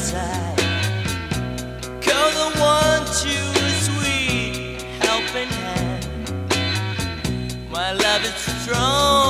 inside. Cause I want you a sweet helping hand. My love is strong.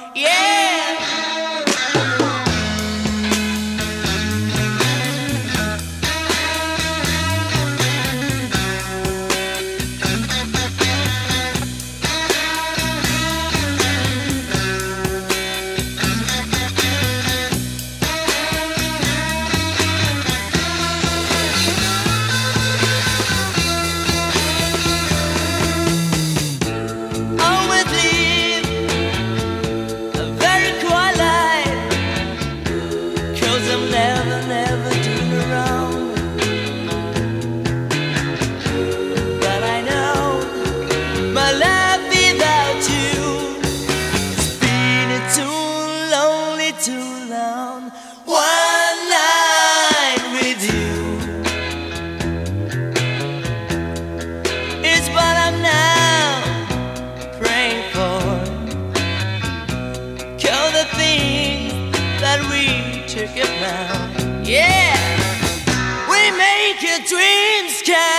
Yeah! Yeah, we make your dreams come.